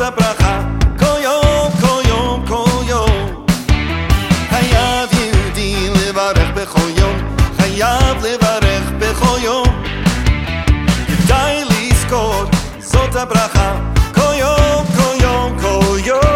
זה ברכה כל יום, כל יום, כל יום. חייב יהודי לברך בכל יום. חייב לברך בכל יום. כדאי לזכור זאת הברכה. כל יום, כל יום, כל יום.